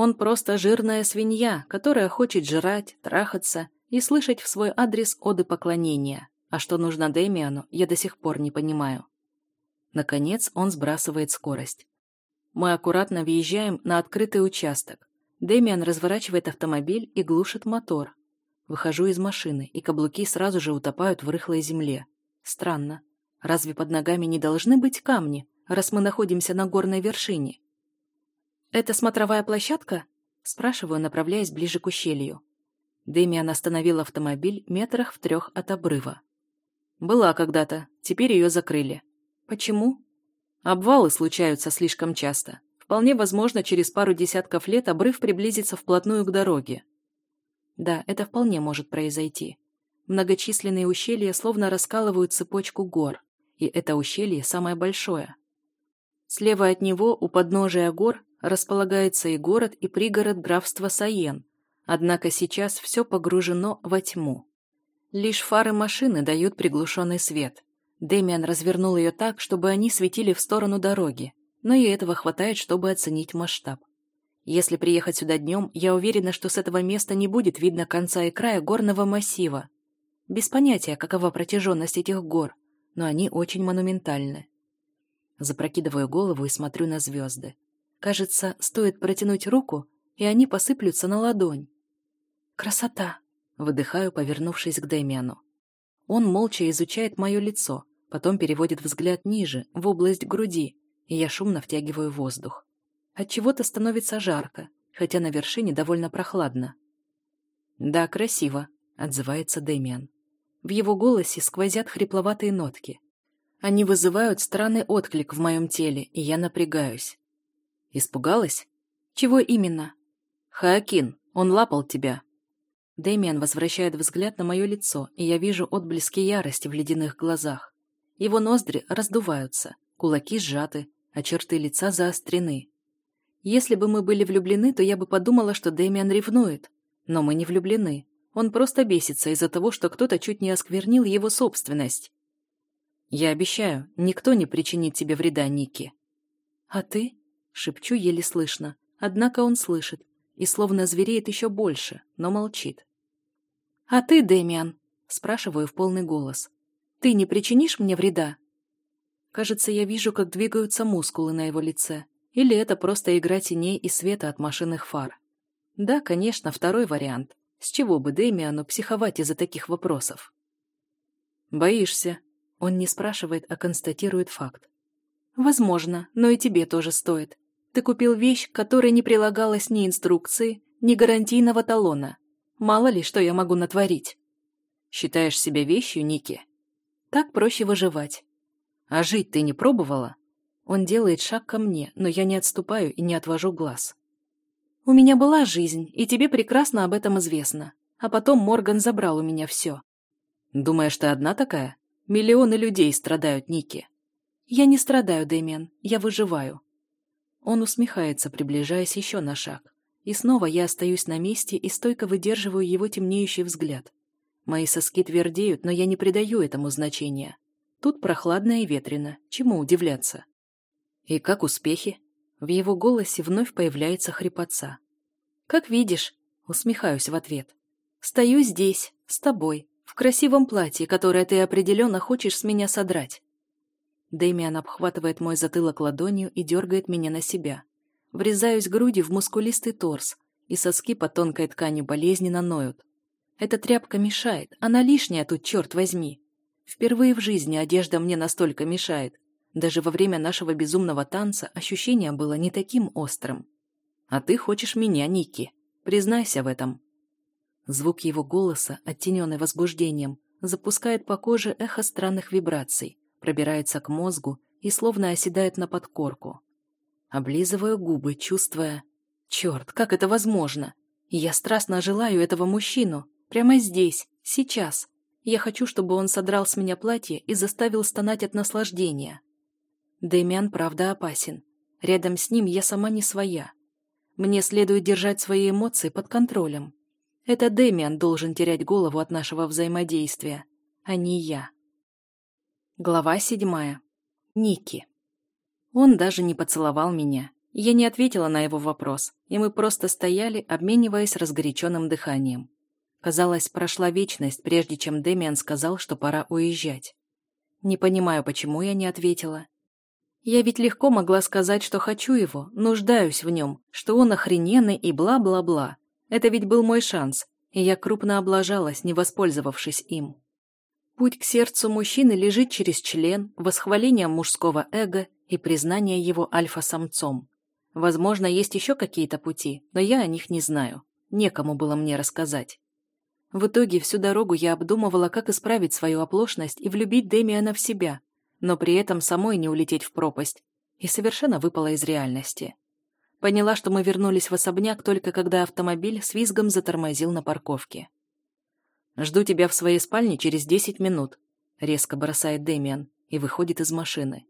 Он просто жирная свинья, которая хочет жрать, трахаться и слышать в свой адрес оды поклонения. А что нужно Дэмиану, я до сих пор не понимаю. Наконец он сбрасывает скорость. Мы аккуратно въезжаем на открытый участок. Дэмиан разворачивает автомобиль и глушит мотор. Выхожу из машины, и каблуки сразу же утопают в рыхлой земле. Странно. Разве под ногами не должны быть камни, раз мы находимся на горной вершине? «Это смотровая площадка?» Спрашиваю, направляясь ближе к ущелью. Дэмиан остановил автомобиль метрах в трех от обрыва. «Была когда-то, теперь ее закрыли». «Почему?» «Обвалы случаются слишком часто. Вполне возможно, через пару десятков лет обрыв приблизится вплотную к дороге». Да, это вполне может произойти. Многочисленные ущелья словно раскалывают цепочку гор, и это ущелье самое большое. Слева от него, у подножия гор, располагается и город, и пригород графства Саен, однако сейчас все погружено во тьму. Лишь фары машины дают приглушенный свет. Дэмиан развернул ее так, чтобы они светили в сторону дороги, но и этого хватает, чтобы оценить масштаб. Если приехать сюда днем, я уверена, что с этого места не будет видно конца и края горного массива. Без понятия, какова протяженность этих гор, но они очень монументальны. Запрокидываю голову и смотрю на звезды. Кажется, стоит протянуть руку, и они посыплются на ладонь. «Красота!» — выдыхаю, повернувшись к Дэмиану. Он молча изучает мое лицо, потом переводит взгляд ниже, в область груди, и я шумно втягиваю воздух. От чего то становится жарко, хотя на вершине довольно прохладно. «Да, красиво», — отзывается Дэмиан. В его голосе сквозят хрипловатые нотки. Они вызывают странный отклик в моем теле, и я напрягаюсь. Испугалась? Чего именно? Хаакин, он лапал тебя. Дэмиан возвращает взгляд на мое лицо, и я вижу отблески ярости в ледяных глазах. Его ноздри раздуваются, кулаки сжаты, а черты лица заострены. Если бы мы были влюблены, то я бы подумала, что Дэмиан ревнует. Но мы не влюблены. Он просто бесится из-за того, что кто-то чуть не осквернил его собственность. «Я обещаю, никто не причинит тебе вреда, Ники». «А ты?» — шепчу еле слышно. Однако он слышит и словно звереет еще больше, но молчит. «А ты, Дэмиан?» — спрашиваю в полный голос. «Ты не причинишь мне вреда?» Кажется, я вижу, как двигаются мускулы на его лице. Или это просто игра теней и света от машинных фар. Да, конечно, второй вариант. С чего бы Дэмиану психовать из-за таких вопросов? «Боишься?» Он не спрашивает, а констатирует факт. «Возможно, но и тебе тоже стоит. Ты купил вещь, которой не прилагалось ни инструкции, ни гарантийного талона. Мало ли, что я могу натворить». «Считаешь себя вещью, Ники?» «Так проще выживать». «А жить ты не пробовала?» Он делает шаг ко мне, но я не отступаю и не отвожу глаз. «У меня была жизнь, и тебе прекрасно об этом известно. А потом Морган забрал у меня все». «Думаешь, ты одна такая?» Миллионы людей страдают, Ники. Я не страдаю, Дэмиан, я выживаю. Он усмехается, приближаясь еще на шаг. И снова я остаюсь на месте и стойко выдерживаю его темнеющий взгляд. Мои соски твердеют, но я не придаю этому значения. Тут прохладно и ветрено, чему удивляться. И как успехи? В его голосе вновь появляется хрипотца. «Как видишь», — усмехаюсь в ответ. «Стою здесь, с тобой, в красивом платье, которое ты определенно хочешь с меня содрать. Дэмиан обхватывает мой затылок ладонью и дергает меня на себя. Врезаюсь грудью в мускулистый торс, и соски под тонкой тканью болезненно ноют. Эта тряпка мешает, она лишняя тут, черт возьми. Впервые в жизни одежда мне настолько мешает. Даже во время нашего безумного танца ощущение было не таким острым. А ты хочешь меня, Ники. Признайся в этом. Звук его голоса, оттененный возбуждением, запускает по коже эхо странных вибраций, пробирается к мозгу и словно оседает на подкорку. Облизываю губы, чувствуя... Черт, как это возможно? Я страстно желаю этого мужчину. Прямо здесь, сейчас. Я хочу, чтобы он содрал с меня платье и заставил стонать от наслаждения. Дэмиан правда опасен. Рядом с ним я сама не своя. Мне следует держать свои эмоции под контролем. Это Дэмиан должен терять голову от нашего взаимодействия, а не я. Глава седьмая. Ники. Он даже не поцеловал меня. Я не ответила на его вопрос, и мы просто стояли, обмениваясь разгоряченным дыханием. Казалось, прошла вечность, прежде чем Дэмиан сказал, что пора уезжать. Не понимаю, почему я не ответила. Я ведь легко могла сказать, что хочу его, нуждаюсь в нем, что он охрененный и бла-бла-бла. Это ведь был мой шанс, и я крупно облажалась, не воспользовавшись им. Путь к сердцу мужчины лежит через член, восхваление мужского эго и признание его альфа-самцом. Возможно, есть еще какие-то пути, но я о них не знаю. Некому было мне рассказать. В итоге всю дорогу я обдумывала, как исправить свою оплошность и влюбить Демиана в себя, но при этом самой не улететь в пропасть, и совершенно выпала из реальности. Поняла, что мы вернулись в особняк только когда автомобиль с визгом затормозил на парковке. «Жду тебя в своей спальне через десять минут», — резко бросает Демиан и выходит из машины.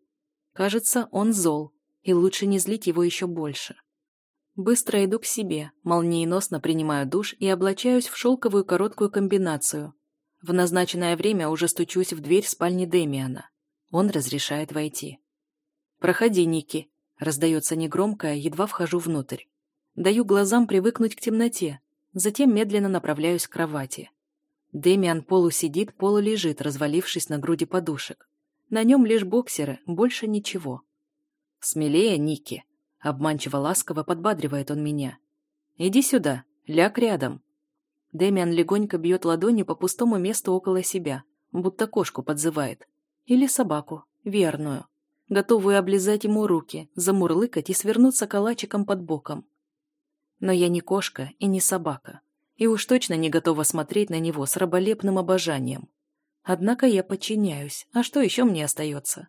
Кажется, он зол, и лучше не злить его еще больше. Быстро иду к себе, молниеносно принимаю душ и облачаюсь в шелковую короткую комбинацию. В назначенное время уже стучусь в дверь спальни Демиана. Он разрешает войти. «Проходи, Ники», — раздается негромкое, едва вхожу внутрь. Даю глазам привыкнуть к темноте, затем медленно направляюсь к кровати. Демиан полусидит, полулежит, развалившись на груди подушек. На нем лишь боксеры, больше ничего. «Смелее, Ники», Обманчиво ласково подбадривает он меня. «Иди сюда, ляг рядом». Дэмиан легонько бьет ладонью по пустому месту около себя, будто кошку подзывает. Или собаку, верную, готовую облизать ему руки, замурлыкать и свернуться калачиком под боком. Но я не кошка и не собака, и уж точно не готова смотреть на него с раболепным обожанием. Однако я подчиняюсь, а что еще мне остается?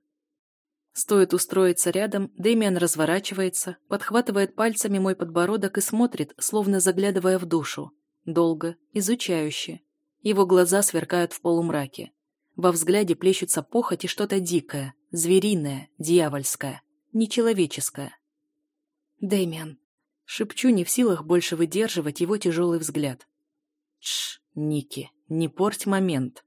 Стоит устроиться рядом, Дэмиан разворачивается, подхватывает пальцами мой подбородок и смотрит, словно заглядывая в душу. Долго, изучающе. Его глаза сверкают в полумраке. Во взгляде плещутся похоть и что-то дикое, звериное, дьявольское, нечеловеческое. Дэмиан. Шепчу, не в силах больше выдерживать его тяжелый взгляд. Тш, Ники, не порть момент.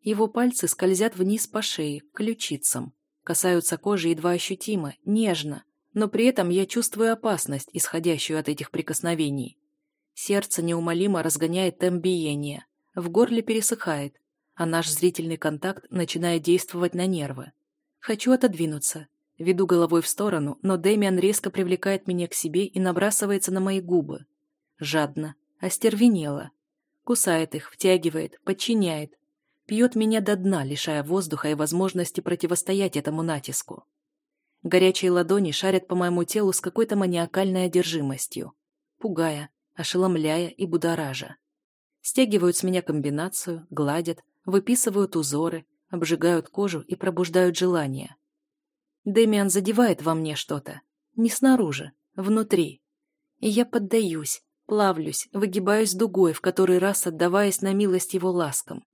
Его пальцы скользят вниз по шее, к ключицам. Касаются кожи едва ощутимо, нежно, но при этом я чувствую опасность, исходящую от этих прикосновений. Сердце неумолимо разгоняет темп биения, в горле пересыхает, а наш зрительный контакт начинает действовать на нервы. Хочу отодвинуться. Веду головой в сторону, но Дэмиан резко привлекает меня к себе и набрасывается на мои губы. Жадно, остервенело. Кусает их, втягивает, подчиняет, Пьет меня до дна, лишая воздуха и возможности противостоять этому натиску. Горячие ладони шарят по моему телу с какой-то маниакальной одержимостью, пугая, ошеломляя и будоража. Стягивают с меня комбинацию, гладят, выписывают узоры, обжигают кожу и пробуждают желание. Демиан задевает во мне что-то. Не снаружи, внутри. И я поддаюсь, плавлюсь, выгибаюсь дугой, в который раз отдаваясь на милость его ласкам.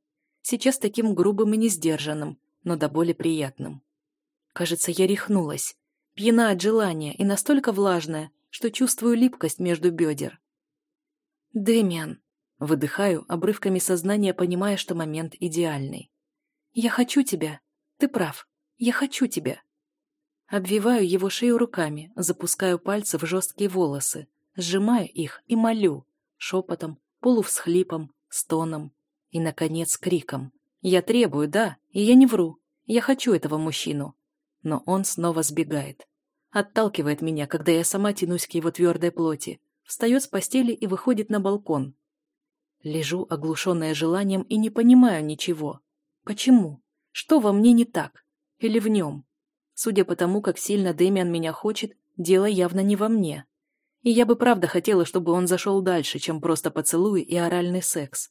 Сейчас таким грубым и несдержанным, но до боли приятным. Кажется, я рехнулась. Пьяна от желания и настолько влажная, что чувствую липкость между бедер. «Дэмиан!» Выдыхаю, обрывками сознания понимая, что момент идеальный. «Я хочу тебя. Ты прав. Я хочу тебя». Обвиваю его шею руками, запускаю пальцы в жесткие волосы, сжимаю их и молю, шепотом, полувсхлипом, стоном, и, наконец, криком. «Я требую, да, и я не вру. Я хочу этого мужчину». Но он снова сбегает. Отталкивает меня, когда я сама тянусь к его твердой плоти. Встает с постели и выходит на балкон. Лежу, оглушенная желанием, и не понимаю ничего. Почему? Что во мне не так? Или в нем? Судя по тому, как сильно Дэмиан меня хочет, дело явно не во мне. И я бы правда хотела, чтобы он зашел дальше, чем просто поцелуй и оральный секс.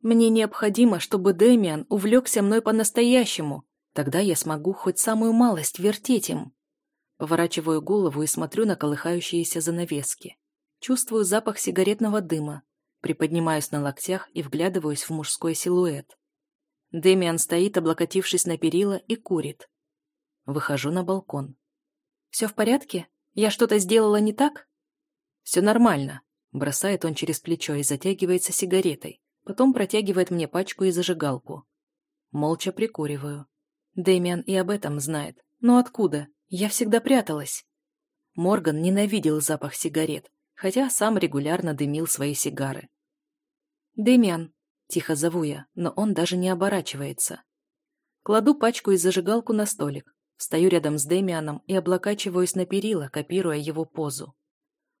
Мне необходимо, чтобы Дэмиан увлекся мной по-настоящему. Тогда я смогу хоть самую малость вертеть им. Поворачиваю голову и смотрю на колыхающиеся занавески. Чувствую запах сигаретного дыма. Приподнимаюсь на локтях и вглядываюсь в мужской силуэт. Дэмиан стоит, облокотившись на перила, и курит. Выхожу на балкон. «Все в порядке? Я что-то сделала не так?» «Все нормально», — бросает он через плечо и затягивается сигаретой. Потом протягивает мне пачку и зажигалку. Молча прикуриваю. Дэмиан и об этом знает. Но откуда? Я всегда пряталась. Морган ненавидел запах сигарет, хотя сам регулярно дымил свои сигары. «Дэмиан», — тихо зову я, но он даже не оборачивается. Кладу пачку и зажигалку на столик, встаю рядом с Дэмианом и облокачиваюсь на перила, копируя его позу.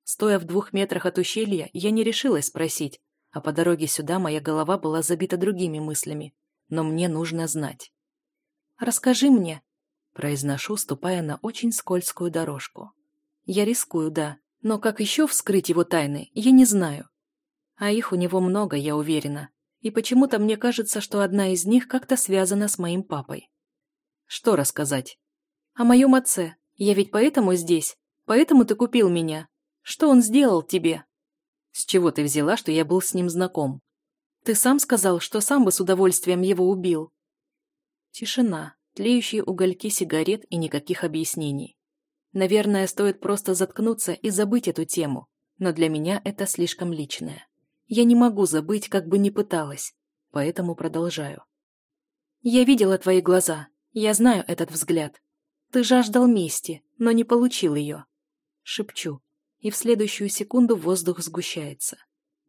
Стоя в двух метрах от ущелья, я не решилась спросить, а по дороге сюда моя голова была забита другими мыслями, но мне нужно знать. «Расскажи мне», — произношу, ступая на очень скользкую дорожку. Я рискую, да, но как еще вскрыть его тайны, я не знаю. А их у него много, я уверена. И почему-то мне кажется, что одна из них как-то связана с моим папой. Что рассказать? О моем отце. Я ведь поэтому здесь. Поэтому ты купил меня. Что он сделал тебе? С чего ты взяла, что я был с ним знаком? Ты сам сказал, что сам бы с удовольствием его убил. Тишина, тлеющие угольки сигарет и никаких объяснений. Наверное, стоит просто заткнуться и забыть эту тему, но для меня это слишком личное. Я не могу забыть, как бы ни пыталась, поэтому продолжаю. Я видела твои глаза, я знаю этот взгляд. Ты жаждал мести, но не получил ее. Шепчу, и в следующую секунду воздух сгущается.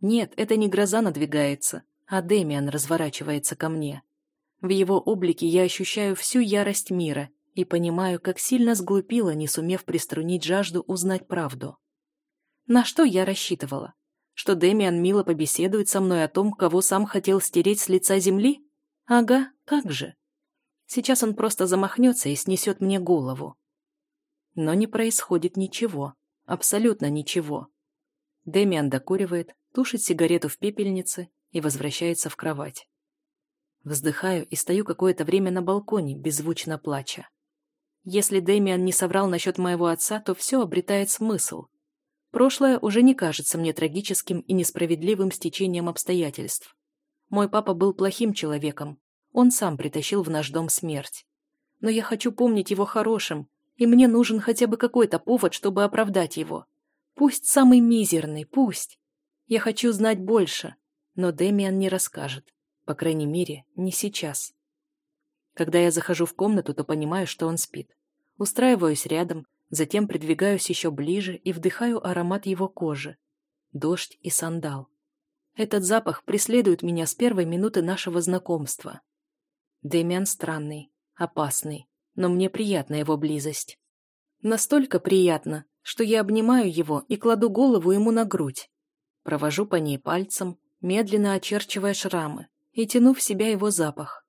Нет, это не гроза надвигается, а Демиан разворачивается ко мне. В его облике я ощущаю всю ярость мира и понимаю, как сильно сглупила, не сумев приструнить жажду узнать правду. На что я рассчитывала? Что Демиан мило побеседует со мной о том, кого сам хотел стереть с лица земли? Ага, как же. Сейчас он просто замахнется и снесет мне голову. Но не происходит ничего. Абсолютно ничего. Демиан докуривает, тушит сигарету в пепельнице и возвращается в кровать. Вздыхаю и стою какое-то время на балконе, беззвучно плача. Если Дэмиан не соврал насчет моего отца, то все обретает смысл. Прошлое уже не кажется мне трагическим и несправедливым стечением обстоятельств. Мой папа был плохим человеком. Он сам притащил в наш дом смерть. Но я хочу помнить его хорошим, и мне нужен хотя бы какой-то повод, чтобы оправдать его. Пусть самый мизерный, пусть. Я хочу знать больше, но Дэмиан не расскажет. По крайней мере, не сейчас. Когда я захожу в комнату, то понимаю, что он спит. Устраиваюсь рядом, затем придвигаюсь еще ближе и вдыхаю аромат его кожи. Дождь и сандал. Этот запах преследует меня с первой минуты нашего знакомства. Дэмиан странный, опасный, но мне приятна его близость. Настолько приятно, что я обнимаю его и кладу голову ему на грудь. Провожу по ней пальцем, медленно очерчивая шрамы, и тяну в себя его запах.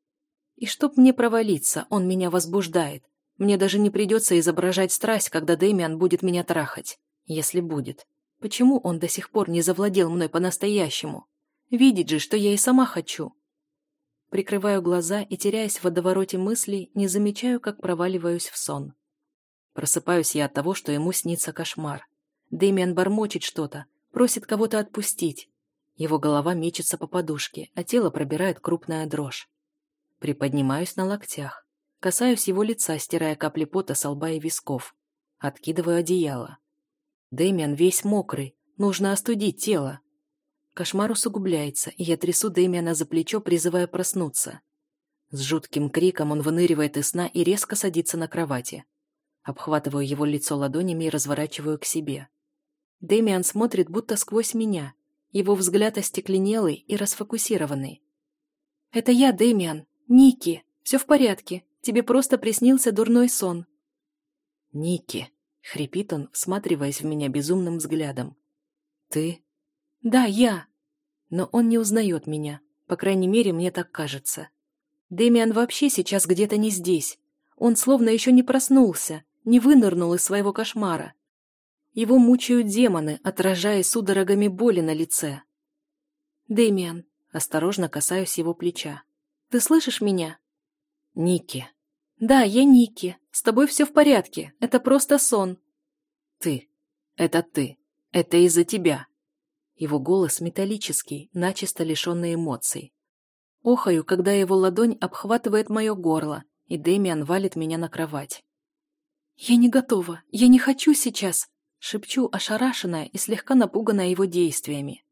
И чтоб мне провалиться, он меня возбуждает. Мне даже не придется изображать страсть, когда Дэмиан будет меня трахать. Если будет. Почему он до сих пор не завладел мной по-настоящему? Видит же, что я и сама хочу. Прикрываю глаза и, теряясь в водовороте мыслей, не замечаю, как проваливаюсь в сон. Просыпаюсь я от того, что ему снится кошмар. Дэмиан бормочет что-то, просит кого-то отпустить. Его голова мечется по подушке, а тело пробирает крупная дрожь. Приподнимаюсь на локтях. Касаюсь его лица, стирая капли пота с лба и висков. Откидываю одеяло. Дэмиан весь мокрый. Нужно остудить тело. Кошмар усугубляется, и я трясу Дэмиана за плечо, призывая проснуться. С жутким криком он выныривает из сна и резко садится на кровати. Обхватываю его лицо ладонями и разворачиваю к себе. Дэмиан смотрит будто сквозь меня. Его взгляд остекленелый и расфокусированный. «Это я, Дэмиан!» «Ники, все в порядке. Тебе просто приснился дурной сон». «Ники», — хрипит он, всматриваясь в меня безумным взглядом. «Ты?» «Да, я». Но он не узнает меня. По крайней мере, мне так кажется. Дэмиан вообще сейчас где-то не здесь. Он словно еще не проснулся, не вынырнул из своего кошмара. Его мучают демоны, отражая судорогами боли на лице. «Дэмиан», осторожно касаюсь его плеча. Ты слышишь меня?» «Ники». «Да, я Ники. С тобой все в порядке. Это просто сон». «Ты. Это ты. Это из-за тебя». Его голос металлический, начисто лишенный эмоций. Охаю, когда его ладонь обхватывает мое горло, и Дэмиан валит меня на кровать. «Я не готова. Я не хочу сейчас», — шепчу, ошарашенная и слегка напуганная его действиями.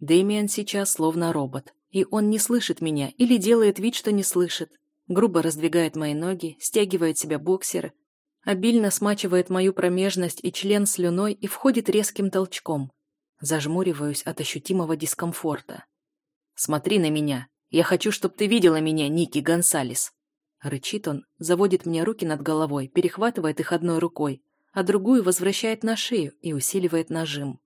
Дэмиан сейчас словно робот и он не слышит меня или делает вид, что не слышит. Грубо раздвигает мои ноги, стягивает себя боксеры, Обильно смачивает мою промежность и член слюной и входит резким толчком. Зажмуриваюсь от ощутимого дискомфорта. «Смотри на меня. Я хочу, чтобы ты видела меня, Ники Гонсалес». Рычит он, заводит мне руки над головой, перехватывает их одной рукой, а другую возвращает на шею и усиливает нажим.